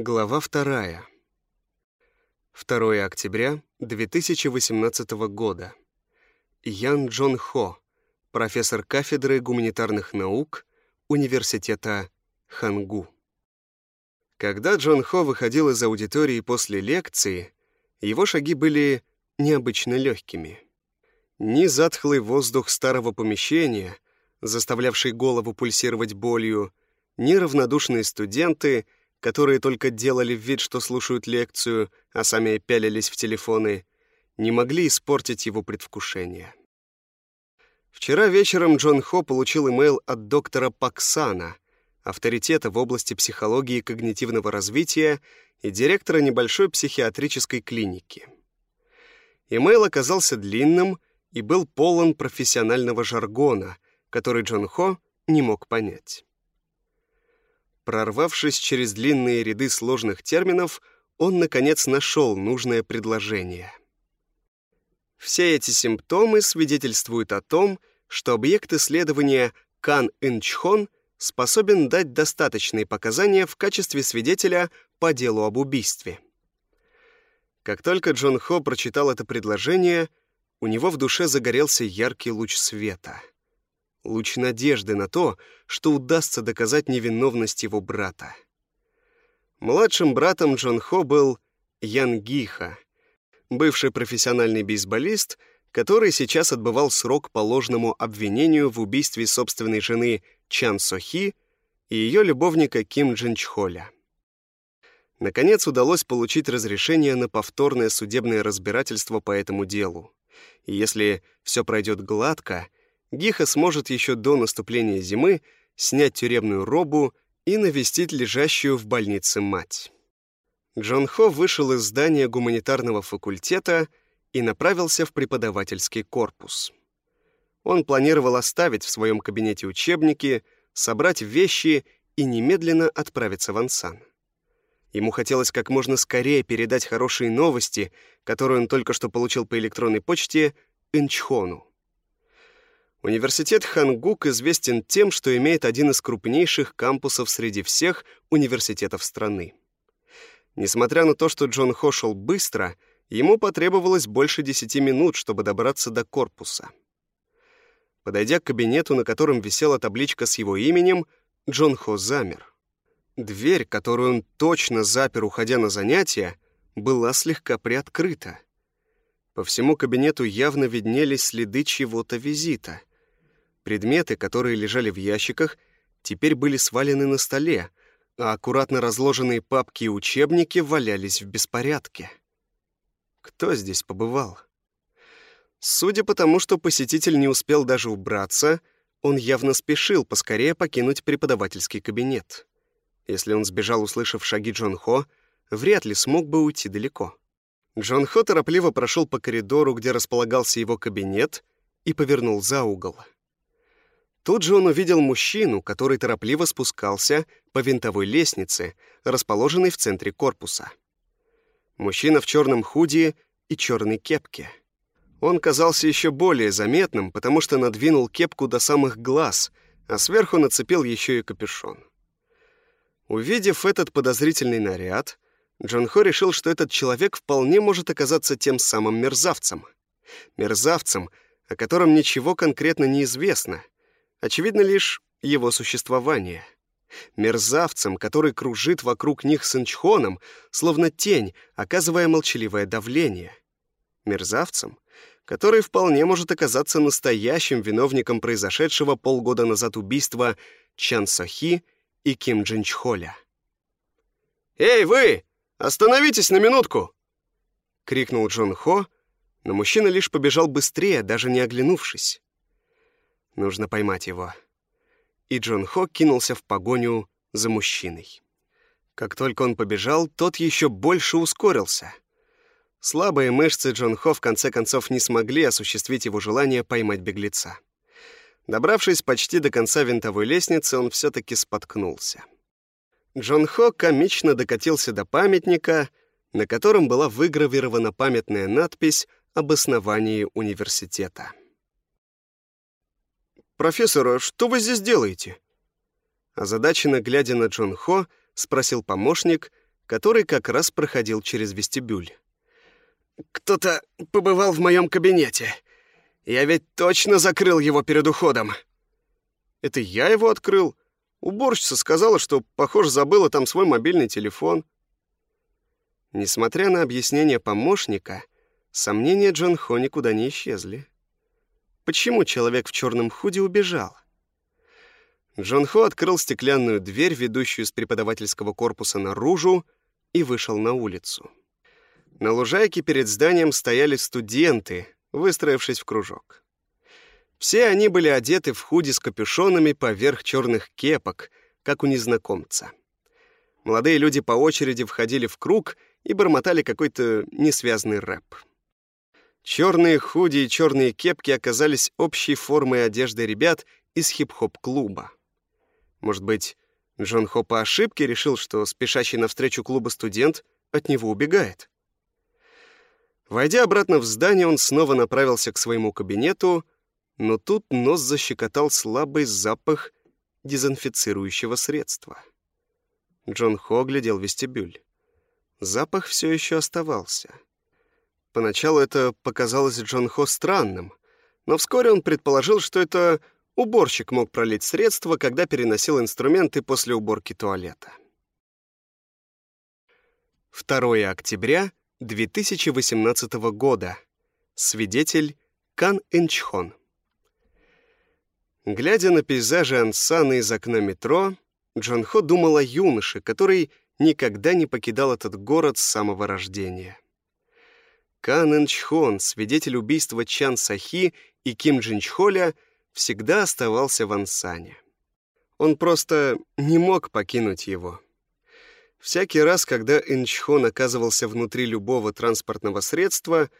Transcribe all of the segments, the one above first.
Глава вторая. 2 октября 2018 года. Ян Джон Хо, профессор кафедры гуманитарных наук Университета Хангу. Когда Джон Хо выходил из аудитории после лекции, его шаги были необычно легкими. Ни затхлый воздух старого помещения, заставлявший голову пульсировать болью, ни равнодушные студенты — которые только делали вид, что слушают лекцию, а сами пялились в телефоны, не могли испортить его предвкушение. Вчера вечером Джон Хо получил имейл от доктора Паксана, авторитета в области психологии и когнитивного развития и директора небольшой психиатрической клиники. Имейл оказался длинным и был полон профессионального жаргона, который Джон Хо не мог понять. Прорвавшись через длинные ряды сложных терминов, он, наконец, нашел нужное предложение. Все эти симптомы свидетельствуют о том, что объект исследования Кан Инчхон способен дать достаточные показания в качестве свидетеля по делу об убийстве. Как только Джон Хо прочитал это предложение, у него в душе загорелся яркий луч света — луч надежды на то, что удастся доказать невиновность его брата. Младшим братом Джон Хо был Ян Гиха, бывший профессиональный бейсболист, который сейчас отбывал срок по ложному обвинению в убийстве собственной жены Чан Сохи и ее любовника Ким Джин Чхоля. Наконец удалось получить разрешение на повторное судебное разбирательство по этому делу. И если все пройдет гладко, Гиха сможет еще до наступления зимы снять тюремную робу и навестить лежащую в больнице мать. Джон Хо вышел из здания гуманитарного факультета и направился в преподавательский корпус. Он планировал оставить в своем кабинете учебники, собрать вещи и немедленно отправиться в Ансан. Ему хотелось как можно скорее передать хорошие новости, которые он только что получил по электронной почте, Инчхону. Университет Хангук известен тем, что имеет один из крупнейших кампусов среди всех университетов страны. Несмотря на то, что Джон Хо шел быстро, ему потребовалось больше десяти минут, чтобы добраться до корпуса. Подойдя к кабинету, на котором висела табличка с его именем, Джон Хо замер. Дверь, которую он точно запер, уходя на занятия, была слегка приоткрыта. По всему кабинету явно виднелись следы чьего-то визита. Предметы, которые лежали в ящиках, теперь были свалены на столе, а аккуратно разложенные папки и учебники валялись в беспорядке. Кто здесь побывал? Судя по тому, что посетитель не успел даже убраться, он явно спешил поскорее покинуть преподавательский кабинет. Если он сбежал, услышав шаги Джон Хо, вряд ли смог бы уйти далеко. Джон Хо торопливо прошел по коридору, где располагался его кабинет, и повернул за угол. Тут же он увидел мужчину, который торопливо спускался по винтовой лестнице, расположенной в центре корпуса. Мужчина в черном худи и черной кепке. Он казался еще более заметным, потому что надвинул кепку до самых глаз, а сверху нацепил еще и капюшон. Увидев этот подозрительный наряд, Джон Хо решил, что этот человек вполне может оказаться тем самым мерзавцем. Мерзавцем, о котором ничего конкретно не известно — Очевидно лишь его существование. Мерзавцем, который кружит вокруг них с инчхоном, словно тень, оказывая молчаливое давление. Мерзавцем, который вполне может оказаться настоящим виновником произошедшего полгода назад убийства Чан Сохи и Ким Джин Чхоля. «Эй, вы! Остановитесь на минутку!» — крикнул Джон Хо, но мужчина лишь побежал быстрее, даже не оглянувшись. Нужно поймать его. И Джон Хо кинулся в погоню за мужчиной. Как только он побежал, тот еще больше ускорился. Слабые мышцы Джон Хо в конце концов не смогли осуществить его желание поймать беглеца. Добравшись почти до конца винтовой лестницы, он все-таки споткнулся. Джон Хо комично докатился до памятника, на котором была выгравирована памятная надпись об основании университета. «Профессор, а что вы здесь делаете?» Озадаченно глядя на Джон Хо, спросил помощник, который как раз проходил через вестибюль. «Кто-то побывал в моем кабинете. Я ведь точно закрыл его перед уходом». «Это я его открыл. Уборщица сказала, что, похоже, забыла там свой мобильный телефон». Несмотря на объяснение помощника, сомнения Джон Хо никуда не исчезли. Почему человек в черном худи убежал? Джон Хо открыл стеклянную дверь, ведущую с преподавательского корпуса наружу, и вышел на улицу. На лужайке перед зданием стояли студенты, выстроившись в кружок. Все они были одеты в худи с капюшонами поверх черных кепок, как у незнакомца. Молодые люди по очереди входили в круг и бормотали какой-то несвязный рэп. Черные худи и черные кепки оказались общей формой одежды ребят из хип-хоп-клуба. Может быть, Джон Хо по ошибке решил, что спешащий навстречу клуба студент от него убегает. Войдя обратно в здание, он снова направился к своему кабинету, но тут нос защекотал слабый запах дезинфицирующего средства. Джон Хо глядел вестибюль. Запах все еще оставался. Поначалу это показалось Джон Хо странным, но вскоре он предположил, что это Уборщик мог пролить средства, когда переносил инструменты после уборки туалета. 2 октября 2018 года. Свидетель Кан Инчхон. Глядя на пейзажи Ансана из окна метро, Джон Хо думал о юноше, который никогда не покидал этот город с самого рождения. Кан Инчхон, свидетель убийства Чан Сахи и Ким Джинчхоля — всегда оставался в Ансане. Он просто не мог покинуть его. Всякий раз, когда Инчхон оказывался внутри любого транспортного средства,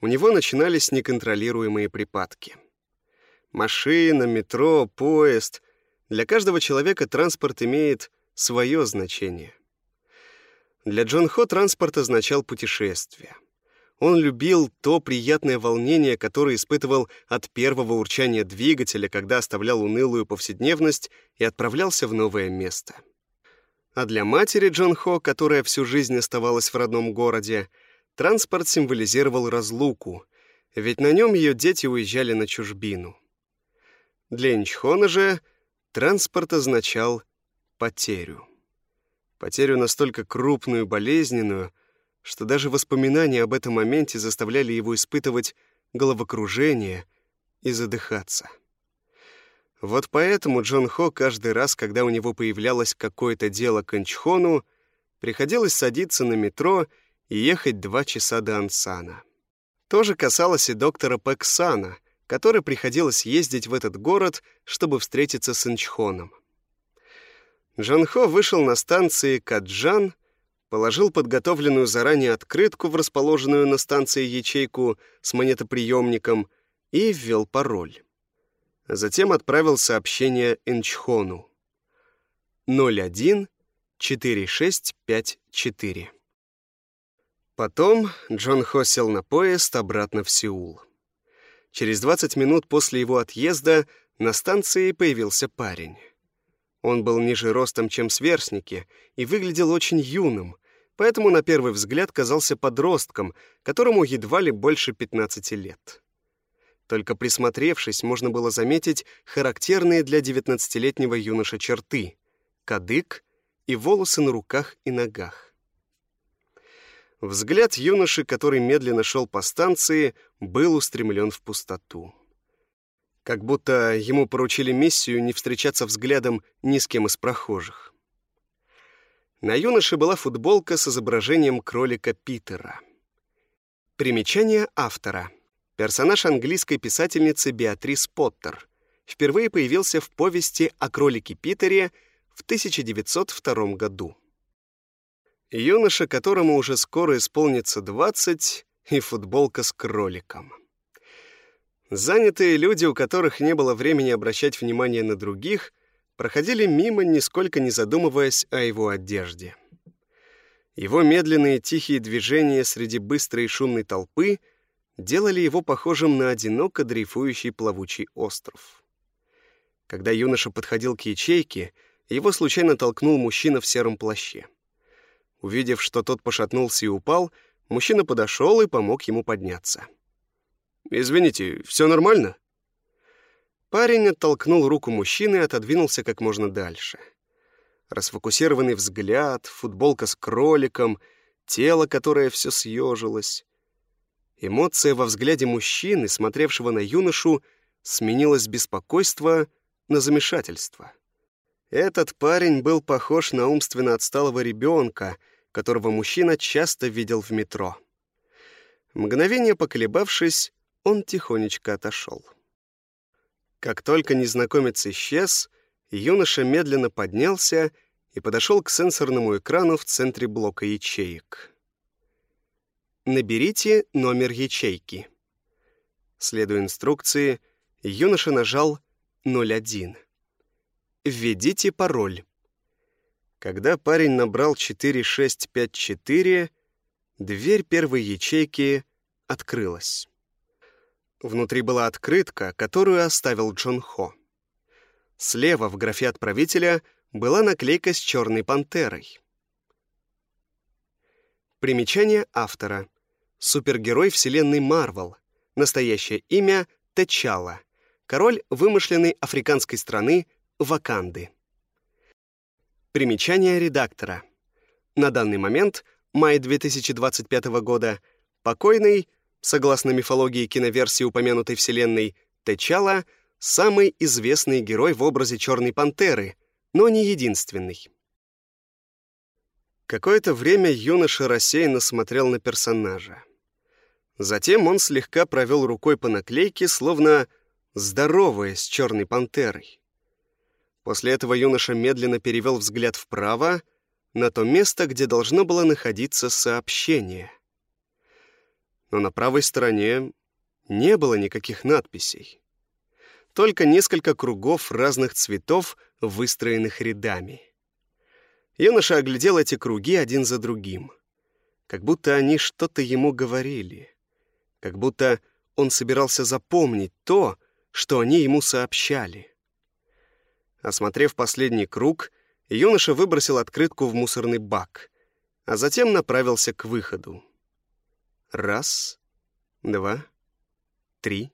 у него начинались неконтролируемые припадки. Машина, метро, поезд — для каждого человека транспорт имеет свое значение. Для Джон Хо транспорт означал путешествие — он любил то приятное волнение, которое испытывал от первого урчания двигателя, когда оставлял унылую повседневность и отправлялся в новое место. А для матери Джон Хо, которая всю жизнь оставалась в родном городе, транспорт символизировал разлуку, ведь на нем ее дети уезжали на чужбину. Для Инчхона же транспорт означал потерю. Потерю настолько крупную и болезненную, что даже воспоминания об этом моменте заставляли его испытывать головокружение и задыхаться. Вот поэтому Джон Хо каждый раз, когда у него появлялось какое-то дело к Инчхону, приходилось садиться на метро и ехать два часа до Ансана. То же касалось и доктора Пэксана, который приходилось ездить в этот город, чтобы встретиться с Инчхоном. Джон Хо вышел на станции Каджан — положил подготовленную заранее открытку в расположенную на станции ячейку с монетоприемником и ввел пароль. Затем отправил сообщение Энчхону. 014654. Потом Джон Хо сел на поезд обратно в Сеул. Через 20 минут после его отъезда на станции появился парень. Он был ниже ростом, чем сверстники, и выглядел очень юным, поэтому на первый взгляд казался подростком, которому едва ли больше 15 лет. Только присмотревшись, можно было заметить характерные для 19-летнего юноша черты — кадык и волосы на руках и ногах. Взгляд юноши, который медленно шел по станции, был устремлен в пустоту как будто ему поручили миссию не встречаться взглядом ни с кем из прохожих. На юноше была футболка с изображением кролика Питера. Примечание автора. Персонаж английской писательницы Беатрис Поттер впервые появился в повести о кролике Питере в 1902 году. Юноша, которому уже скоро исполнится 20, и футболка с кроликом. Занятые люди, у которых не было времени обращать внимание на других, проходили мимо, нисколько не задумываясь о его одежде. Его медленные тихие движения среди быстрой и шумной толпы делали его похожим на одиноко дрейфующий плавучий остров. Когда юноша подходил к ячейке, его случайно толкнул мужчина в сером плаще. Увидев, что тот пошатнулся и упал, мужчина подошел и помог ему подняться. «Извините, все нормально?» Парень оттолкнул руку мужчины и отодвинулся как можно дальше. Расфокусированный взгляд, футболка с кроликом, тело, которое все съежилось. Эмоция во взгляде мужчины, смотревшего на юношу, сменилась беспокойство на замешательство. Этот парень был похож на умственно отсталого ребенка, которого мужчина часто видел в метро. Мгновение поколебавшись, он тихонечко отошел. Как только незнакомец исчез, юноша медленно поднялся и подошел к сенсорному экрану в центре блока ячеек. Наберите номер ячейки. Следуя инструкции, юноша нажал 01. Введите пароль. Когда парень набрал 4654, дверь первой ячейки открылась. Внутри была открытка, которую оставил Джон Хо. Слева в графе отправителя была наклейка с черной пантерой. Примечание автора. Супергерой вселенной Марвел. Настоящее имя Течала. Король вымышленной африканской страны Ваканды. Примечание редактора. На данный момент, май 2025 года, покойный Согласно мифологии киноверсии упомянутой вселенной, Течала — самый известный герой в образе Черной Пантеры, но не единственный. Какое-то время юноша рассеянно смотрел на персонажа. Затем он слегка провел рукой по наклейке, словно здороваясь с Черной Пантерой. После этого юноша медленно перевел взгляд вправо, на то место, где должно было находиться сообщение но на правой стороне не было никаких надписей. Только несколько кругов разных цветов, выстроенных рядами. Юноша оглядел эти круги один за другим, как будто они что-то ему говорили, как будто он собирался запомнить то, что они ему сообщали. Осмотрев последний круг, юноша выбросил открытку в мусорный бак, а затем направился к выходу. Раз, два, три,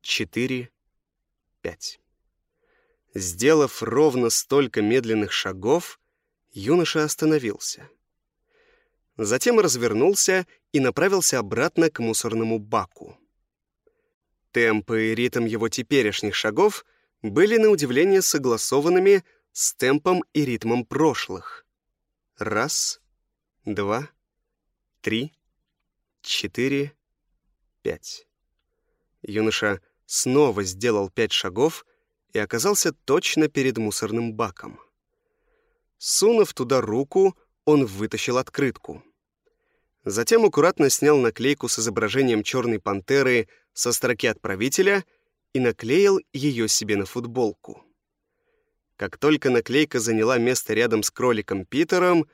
четыре, пять. Сделав ровно столько медленных шагов, юноша остановился. Затем развернулся и направился обратно к мусорному баку. Темпы и ритм его теперешних шагов были на удивление согласованными с темпом и ритмом прошлых. Раз, два, три, четыре, пять. Юноша снова сделал пять шагов и оказался точно перед мусорным баком. Сунув туда руку, он вытащил открытку. Затем аккуратно снял наклейку с изображением черной пантеры со строки отправителя и наклеил ее себе на футболку. Как только наклейка заняла место рядом с кроликом Питером,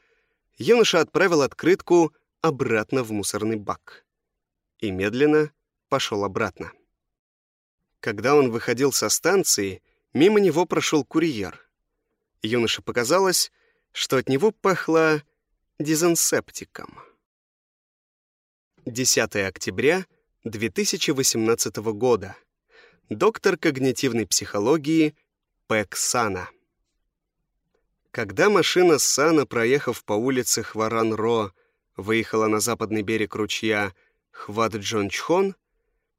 юноша отправил открытку обратно в мусорный бак и медленно пошел обратно. Когда он выходил со станции, мимо него прошел курьер. Юноше показалось, что от него пахло дезинсептиком. 10 октября 2018 года. Доктор когнитивной психологии Пэк Сана. Когда машина Сана, проехав по улице Хваран-Ро, выехала на западный берег ручья Хват Джончхон,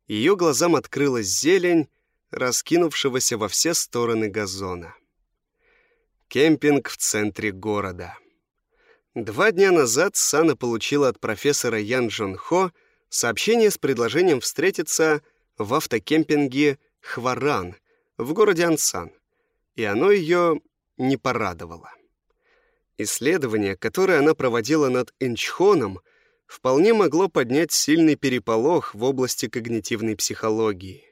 ее глазам открылась зелень, раскинувшегося во все стороны газона. Кемпинг в центре города. Два дня назад Сана получила от профессора Ян Джон Хо сообщение с предложением встретиться в автокемпинге Хваран в городе Ансан, и оно ее не порадовало. Исследование, которое она проводила над Инчхоном, вполне могло поднять сильный переполох в области когнитивной психологии.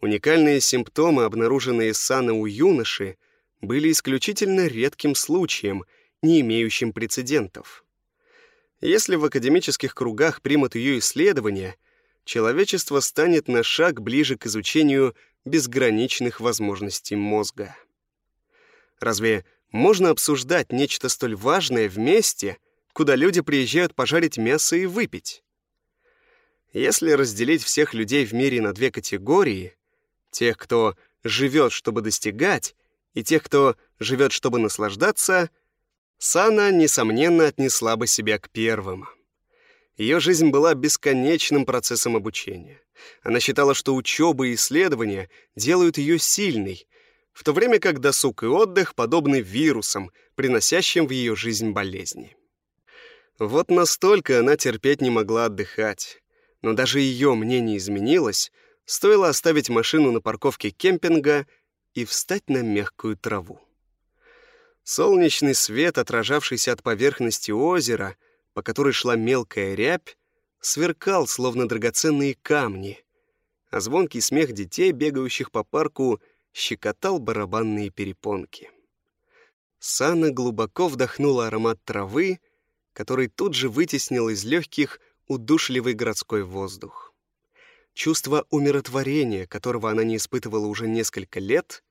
Уникальные симптомы, обнаруженные Сана у юноши, были исключительно редким случаем, не имеющим прецедентов. Если в академических кругах примут ее исследования, человечество станет на шаг ближе к изучению безграничных возможностей мозга. Разве можно обсуждать нечто столь важное вместе, куда люди приезжают пожарить мясо и выпить. Если разделить всех людей в мире на две категории, тех, кто живет, чтобы достигать, и тех, кто живет, чтобы наслаждаться, Сана, несомненно, отнесла бы себя к первым. Ее жизнь была бесконечным процессом обучения. Она считала, что учеба и исследования делают ее сильной, в то время как досуг и отдых подобны вирусам, приносящим в ее жизнь болезни. Вот настолько она терпеть не могла отдыхать. Но даже ее мнение изменилось, стоило оставить машину на парковке кемпинга и встать на мягкую траву. Солнечный свет, отражавшийся от поверхности озера, по которой шла мелкая рябь, сверкал, словно драгоценные камни, а звонкий смех детей, бегающих по парку, щекотал барабанные перепонки. Сана глубоко вдохнула аромат травы, который тут же вытеснил из легких удушливый городской воздух. Чувство умиротворения, которого она не испытывала уже несколько лет,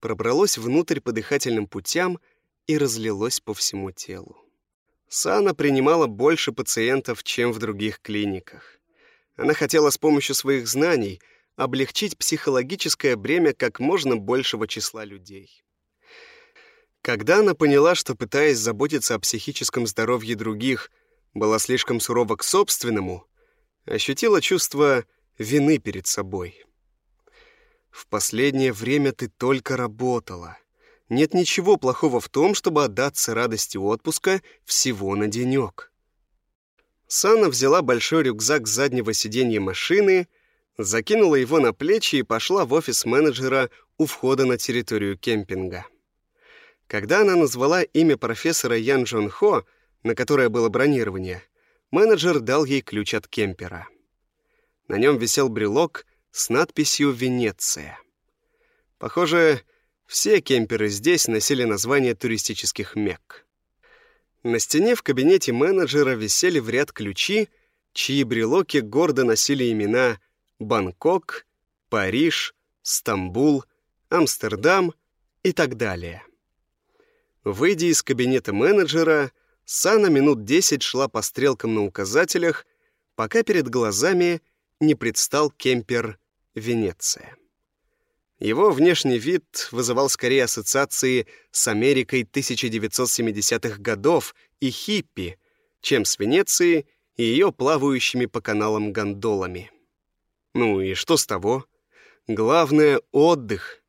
пробралось внутрь по дыхательным путям и разлилось по всему телу. Сана принимала больше пациентов, чем в других клиниках. Она хотела с помощью своих знаний облегчить психологическое бремя как можно большего числа людей. Когда она поняла, что, пытаясь заботиться о психическом здоровье других, была слишком сурова к собственному, ощутила чувство вины перед собой. В последнее время ты только работала. Нет ничего плохого в том, чтобы отдаться радости отпуска всего на денек. Сана взяла большой рюкзак с заднего сиденья машины, закинула его на плечи и пошла в офис менеджера у входа на территорию кемпинга. Когда она назвала имя профессора Ян Джон Хо, на которое было бронирование, менеджер дал ей ключ от кемпера. На нем висел брелок с надписью «Венеция». Похоже, все кемперы здесь носили название туристических мекк. На стене в кабинете менеджера висели в ряд ключи, чьи брелоки гордо носили имена Бангкок, Париж, Стамбул, Амстердам и так далее. Выйдя из кабинета менеджера, Сана минут десять шла по стрелкам на указателях, пока перед глазами не предстал кемпер «Венеция». Его внешний вид вызывал скорее ассоциации с Америкой 1970-х годов и хиппи, чем с Венецией и ее плавающими по каналам гондолами. Ну и что с того? Главное — отдых.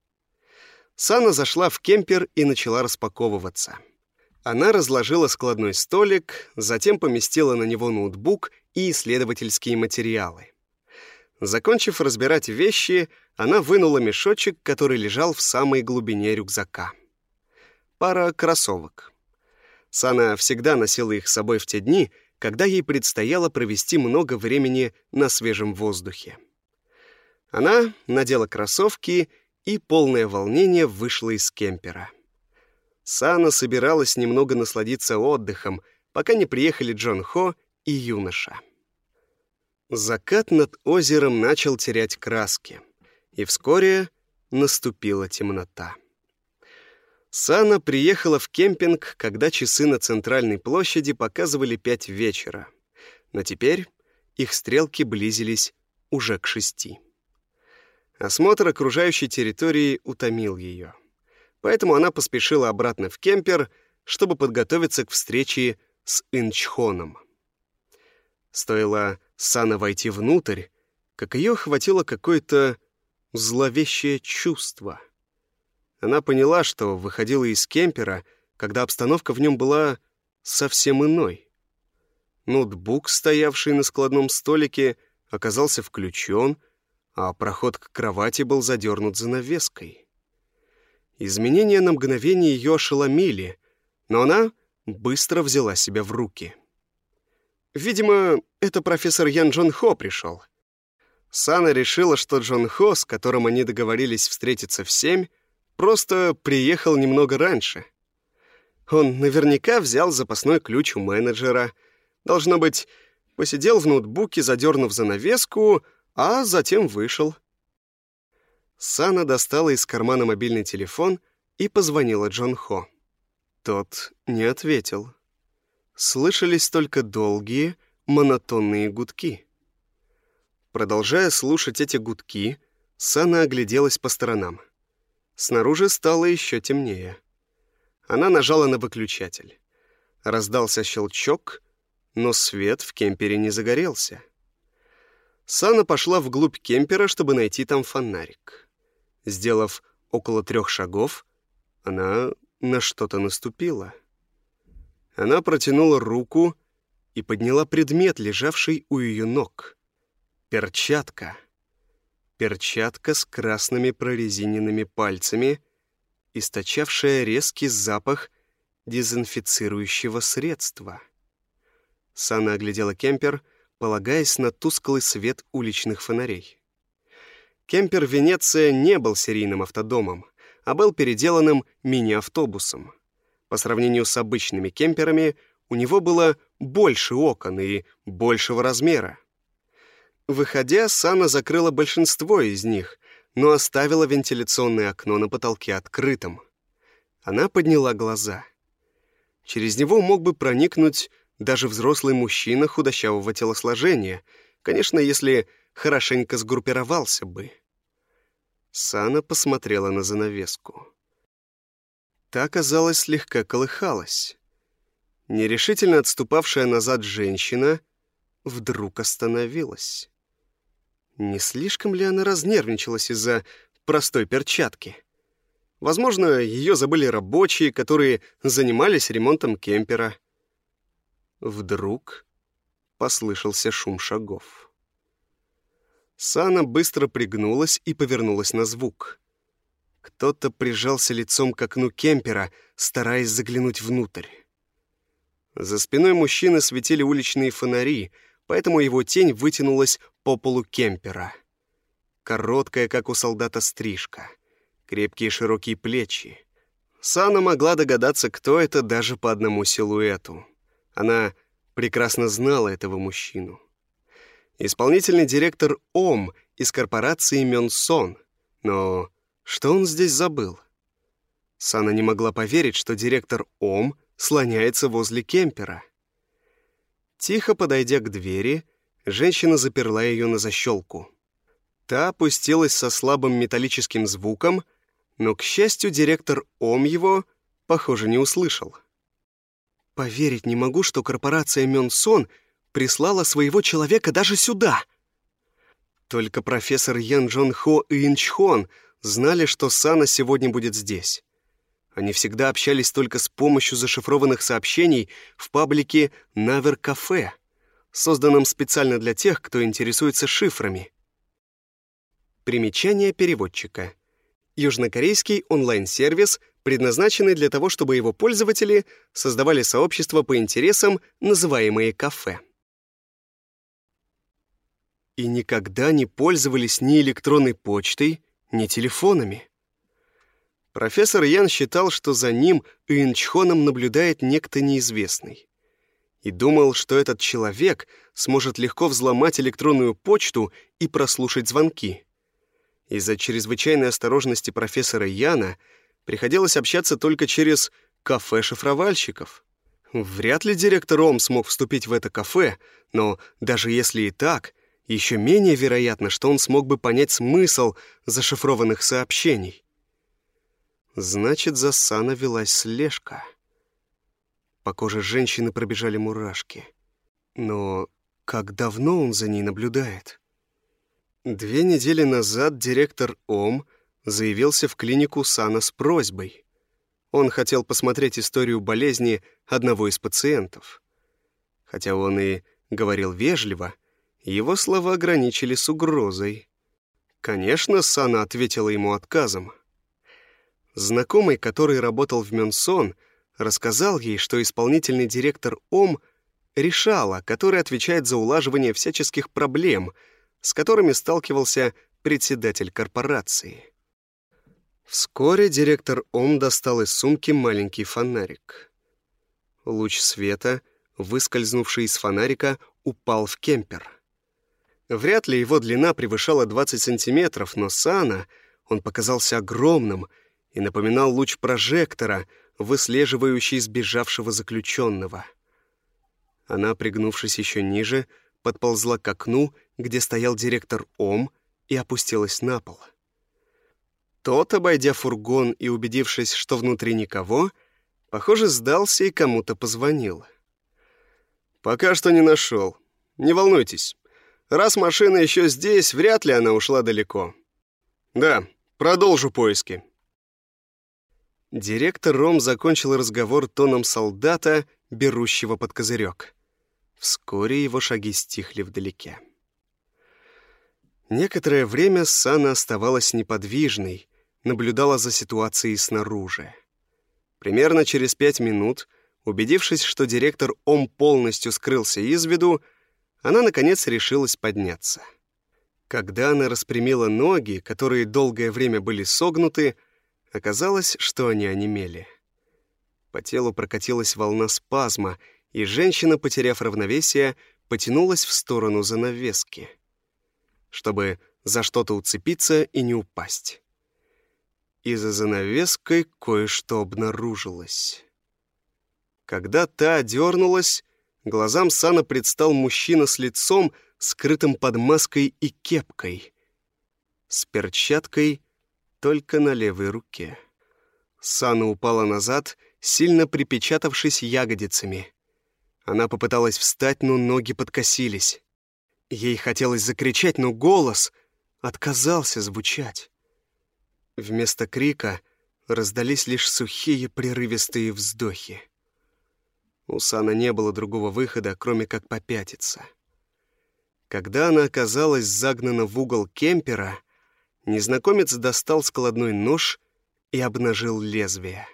Сана зашла в кемпер и начала распаковываться. Она разложила складной столик, затем поместила на него ноутбук и исследовательские материалы. Закончив разбирать вещи, она вынула мешочек, который лежал в самой глубине рюкзака. Пара кроссовок. Сана всегда носила их с собой в те дни, когда ей предстояло провести много времени на свежем воздухе. Она надела кроссовки, и полное волнение вышло из кемпера. Сана собиралась немного насладиться отдыхом, пока не приехали Джон Хо и юноша. Закат над озером начал терять краски, и вскоре наступила темнота. Сана приехала в кемпинг, когда часы на центральной площади показывали пять вечера, но теперь их стрелки близились уже к шести. Осмотр окружающей территории утомил ее, поэтому она поспешила обратно в кемпер, чтобы подготовиться к встрече с Инчхоном. Стоило Сана войти внутрь, как ее охватило какое-то зловещее чувство. Она поняла, что выходила из кемпера, когда обстановка в нем была совсем иной. Ноутбук, стоявший на складном столике, оказался включен, а проход к кровати был задернут занавеской. Изменения на мгновение ее ошеломили, но она быстро взяла себя в руки. Видимо, это профессор Ян Джон Хо пришел. Сана решила, что Джон Хо, с которым они договорились встретиться в семь, просто приехал немного раньше. Он наверняка взял запасной ключ у менеджера. Должно быть, посидел в ноутбуке, задернув занавеску, а затем вышел. Сана достала из кармана мобильный телефон и позвонила Джон Хо. Тот не ответил. слышались только долгие, монотонные гудки. Продолжая слушать эти гудки, Сана огляделась по сторонам. Снаружи стало еще темнее. Она нажала на выключатель. Раздался щелчок, но свет в кемпере не загорелся. Сана пошла вглубь кемпера, чтобы найти там фонарик. Сделав около трех шагов, она на что-то наступила. Она протянула руку и подняла предмет, лежавший у ее ног. Перчатка. Перчатка с красными прорезиненными пальцами, источавшая резкий запах дезинфицирующего средства. Сана оглядела кемпер, полагаясь на тусклый свет уличных фонарей. Кемпер Венеция не был серийным автодомом, а был переделанным мини-автобусом. По сравнению с обычными кемперами, у него было больше окон и большего размера. Выходя, Сана закрыла большинство из них, но оставила вентиляционное окно на потолке открытым. Она подняла глаза. Через него мог бы проникнуть даже взрослый мужчина худощавого телосложения, конечно, если хорошенько сгруппировался бы. Сана посмотрела на занавеску. Та, казалось, слегка колыхалась. Нерешительно отступавшая назад женщина вдруг остановилась. Не слишком ли она разнервничалась из-за простой перчатки? Возможно, ее забыли рабочие, которые занимались ремонтом кемпера. Вдруг послышался шум шагов. Сана быстро пригнулась и повернулась на звук. Кто-то прижался лицом к окну кемпера, стараясь заглянуть внутрь. За спиной мужчины светили уличные фонари, поэтому его тень вытянулась по полу кемпера. Короткая, как у солдата, стрижка. Крепкие широкие плечи. Сана могла догадаться, кто это даже по одному силуэту. Она прекрасно знала этого мужчину исполнительный директор ОМ из корпорации Мёнсон. Но что он здесь забыл? Сана не могла поверить, что директор ОМ слоняется возле кемпера. Тихо подойдя к двери, женщина заперла ее на защелку. Та опустилась со слабым металлическим звуком, но, к счастью, директор ОМ его, похоже, не услышал. «Поверить не могу, что корпорация Мёнсон — прислала своего человека даже сюда. Только профессор Ян Джон Хо и Инчхон знали, что Сана сегодня будет здесь. Они всегда общались только с помощью зашифрованных сообщений в паблике «Навер Кафе», созданном специально для тех, кто интересуется шифрами. Примечание переводчика. Южнокорейский онлайн-сервис, предназначенный для того, чтобы его пользователи создавали сообщества по интересам, называемые «кафе» и никогда не пользовались ни электронной почтой, ни телефонами. Профессор Ян считал, что за ним и Инчхоном наблюдает некто неизвестный. И думал, что этот человек сможет легко взломать электронную почту и прослушать звонки. Из-за чрезвычайной осторожности профессора Яна приходилось общаться только через кафе шифровальщиков. Вряд ли директор Ом смог вступить в это кафе, но даже если и так, еще менее вероятно, что он смог бы понять смысл зашифрованных сообщений. Значит, за Сана велась слежка. По коже женщины пробежали мурашки. Но как давно он за ней наблюдает? Две недели назад директор ОМ заявился в клинику Сана с просьбой. Он хотел посмотреть историю болезни одного из пациентов. Хотя он и говорил вежливо, его слова ограничились угрозой. Конечно, Сана ответила ему отказом. Знакомый, который работал в Мюнсон, рассказал ей, что исполнительный директор ОМ решала, который отвечает за улаживание всяческих проблем, с которыми сталкивался председатель корпорации. Вскоре директор ОМ достал из сумки маленький фонарик. Луч света, выскользнувший из фонарика, упал в кемпер — Вряд ли его длина превышала 20 сантиметров, но Сана он показался огромным и напоминал луч прожектора, выслеживающий сбежавшего заключенного. Она, пригнувшись еще ниже, подползла к окну, где стоял директор ОМ, и опустилась на пол. Тот, обойдя фургон и убедившись, что внутри никого, похоже, сдался и кому-то позвонил. «Пока что не нашел. Не волнуйтесь. Раз машина еще здесь, вряд ли она ушла далеко. Да, продолжу поиски». Директор Ром закончил разговор тоном солдата, берущего под козырек. Вскоре его шаги стихли вдалеке. Некоторое время Сана оставалась неподвижной, наблюдала за ситуацией снаружи. Примерно через пять минут, убедившись, что директор Ом полностью скрылся из виду, она, наконец, решилась подняться. Когда она распрямила ноги, которые долгое время были согнуты, оказалось, что они онемели. По телу прокатилась волна спазма, и женщина, потеряв равновесие, потянулась в сторону занавески, чтобы за что-то уцепиться и не упасть и за занавеской кое-что обнаружилось. Когда та дернулась, глазам Сана предстал мужчина с лицом, скрытым под маской и кепкой, с перчаткой только на левой руке. Сана упала назад, сильно припечатавшись ягодицами. Она попыталась встать, но ноги подкосились. Ей хотелось закричать, но голос отказался звучать. Вместо крика раздались лишь сухие прерывистые вздохи. У Сана не было другого выхода, кроме как попятиться. Когда она оказалась загнана в угол кемпера, незнакомец достал складной нож и обнажил лезвие.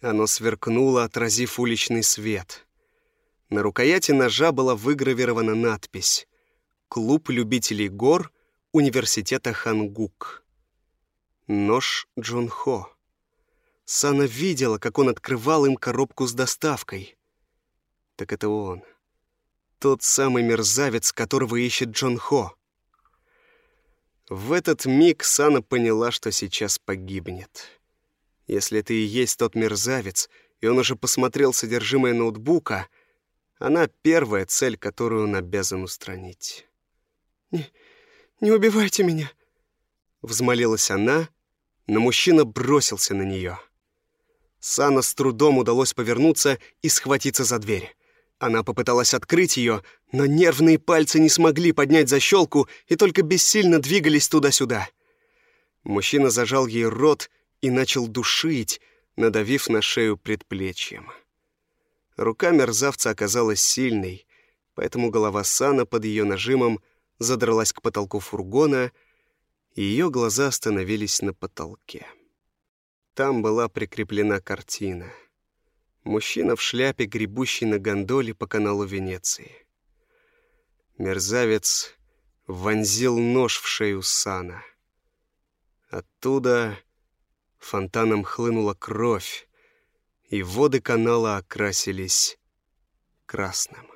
Оно сверкнуло, отразив уличный свет. На рукояти ножа была выгравирована надпись «Клуб любителей гор Университета Хангук». Нож Джон Хо. Сана видела, как он открывал им коробку с доставкой. Так это он. Тот самый мерзавец, которого ищет Джон Хо. В этот миг Сана поняла, что сейчас погибнет. Если это и есть тот мерзавец, и он уже посмотрел содержимое ноутбука, она первая цель, которую он обязан устранить. «Не, не убивайте меня!» Взмолилась она, но мужчина бросился на нее. Сана с трудом удалось повернуться и схватиться за дверь. Она попыталась открыть ее, но нервные пальцы не смогли поднять защелку и только бессильно двигались туда-сюда. Мужчина зажал ей рот и начал душить, надавив на шею предплечьем. Рука мерзавца оказалась сильной, поэтому голова Сана под ее нажимом задралась к потолку фургона — и ее глаза остановились на потолке. Там была прикреплена картина. Мужчина в шляпе, гребущий на гондоле по каналу Венеции. Мерзавец вонзил нож в шею Сана. Оттуда фонтаном хлынула кровь, и воды канала окрасились красным.